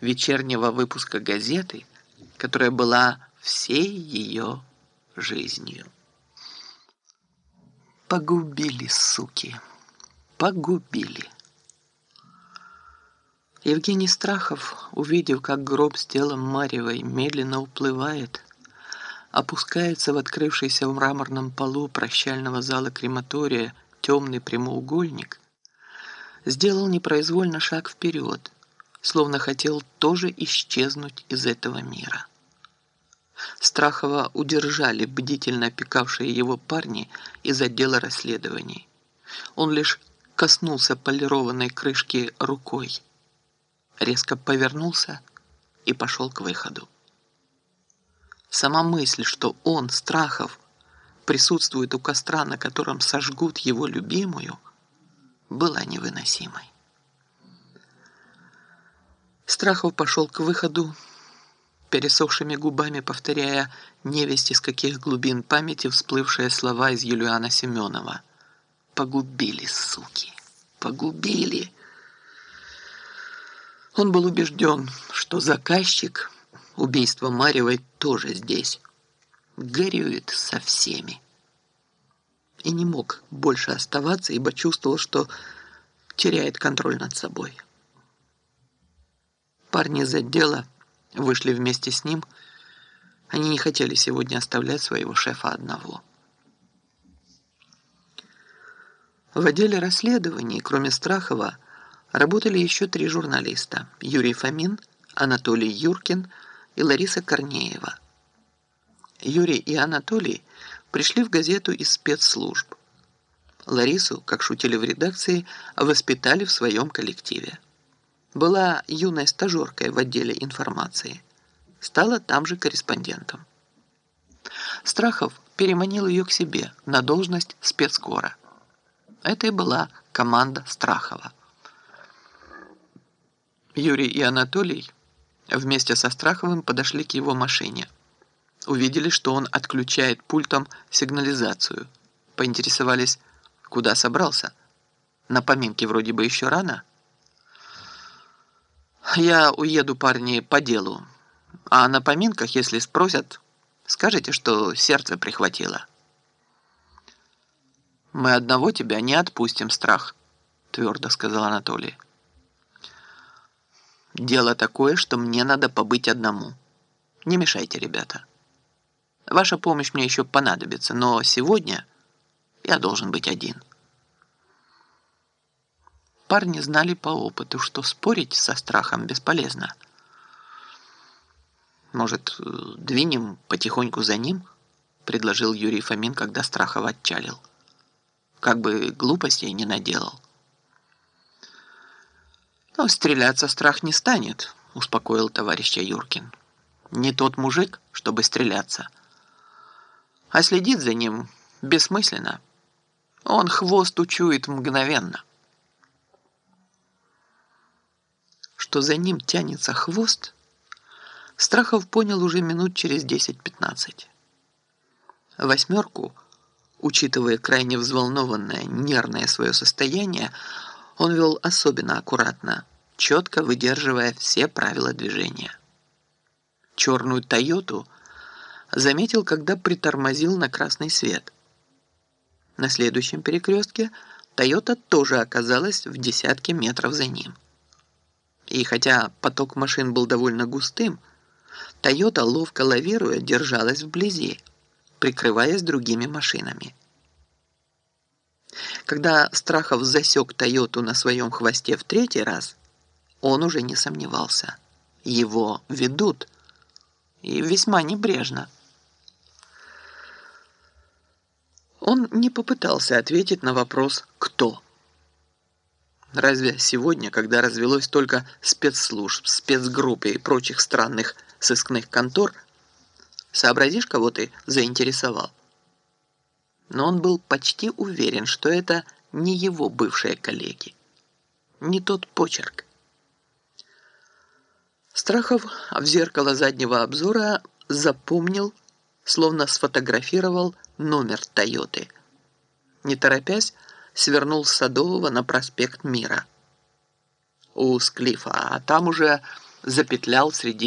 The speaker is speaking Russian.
вечернего выпуска газеты, которая была всей ее жизнью. Погубили, суки, погубили. Евгений Страхов, увидев, как гроб с телом Марьевой медленно уплывает, опускается в открывшийся в мраморном полу прощального зала крематория темный прямоугольник, сделал непроизвольно шаг вперед, словно хотел тоже исчезнуть из этого мира. Страхова удержали бдительно опекавшие его парни из отдела расследований. Он лишь коснулся полированной крышки рукой, резко повернулся и пошел к выходу. Сама мысль, что он, Страхов, присутствует у костра, на котором сожгут его любимую, была невыносимой. Страхов пошел к выходу, пересохшими губами повторяя невесть из каких глубин памяти всплывшие слова из Юлиана Семенова. «Погубили, суки! Погубили!» Он был убежден, что заказчик убийства Марьевой тоже здесь. Горюет со всеми. И не мог больше оставаться, ибо чувствовал, что теряет контроль над собой. Парни из отдела вышли вместе с ним. Они не хотели сегодня оставлять своего шефа одного. В отделе расследований, кроме Страхова, работали еще три журналиста. Юрий Фомин, Анатолий Юркин и Лариса Корнеева. Юрий и Анатолий пришли в газету из спецслужб. Ларису, как шутили в редакции, воспитали в своем коллективе была юной стажеркой в отделе информации. Стала там же корреспондентом. Страхов переманил ее к себе на должность спецкора. Это и была команда Страхова. Юрий и Анатолий вместе со Страховым подошли к его машине. Увидели, что он отключает пультом сигнализацию. Поинтересовались, куда собрался. На поминке вроде бы еще рано. Я уеду, парни, по делу. А на поминках, если спросят, скажите, что сердце прихватило. Мы одного тебя не отпустим, страх, твердо сказал Анатолий. Дело такое, что мне надо побыть одному. Не мешайте, ребята. Ваша помощь мне еще понадобится, но сегодня я должен быть один. Парни знали по опыту, что спорить со страхом бесполезно. «Может, двинем потихоньку за ним?» – предложил Юрий Фомин, когда Страхов отчалил. «Как бы глупостей не наделал». «Но стреляться страх не станет», – успокоил товарища Юркин. «Не тот мужик, чтобы стреляться. А следить за ним бессмысленно. Он хвост учует мгновенно». Что за ним тянется хвост, Страхов понял уже минут через 10-15. Восьмерку, учитывая крайне взволнованное, нервное свое состояние, он вел особенно аккуратно, четко выдерживая все правила движения. Черную «Тойоту» заметил, когда притормозил на красный свет. На следующем перекрестке «Тойота» тоже оказалась в десятке метров за ним. И хотя поток машин был довольно густым, Тойота, ловко лавируя, держалась вблизи, прикрываясь другими машинами. Когда Страхов засек Тойоту на своем хвосте в третий раз, он уже не сомневался. Его ведут. И весьма небрежно. Он не попытался ответить на вопрос «Кто?». Разве сегодня, когда развелось только спецслужб, спецгрупп и прочих странных сыскных контор, сообразишь, кого ты заинтересовал? Но он был почти уверен, что это не его бывшие коллеги, не тот почерк. Страхов в зеркало заднего обзора запомнил, словно сфотографировал номер «Тойоты». Не торопясь, свернул с Садового на проспект Мира. У Склифа, а там уже запетлял среди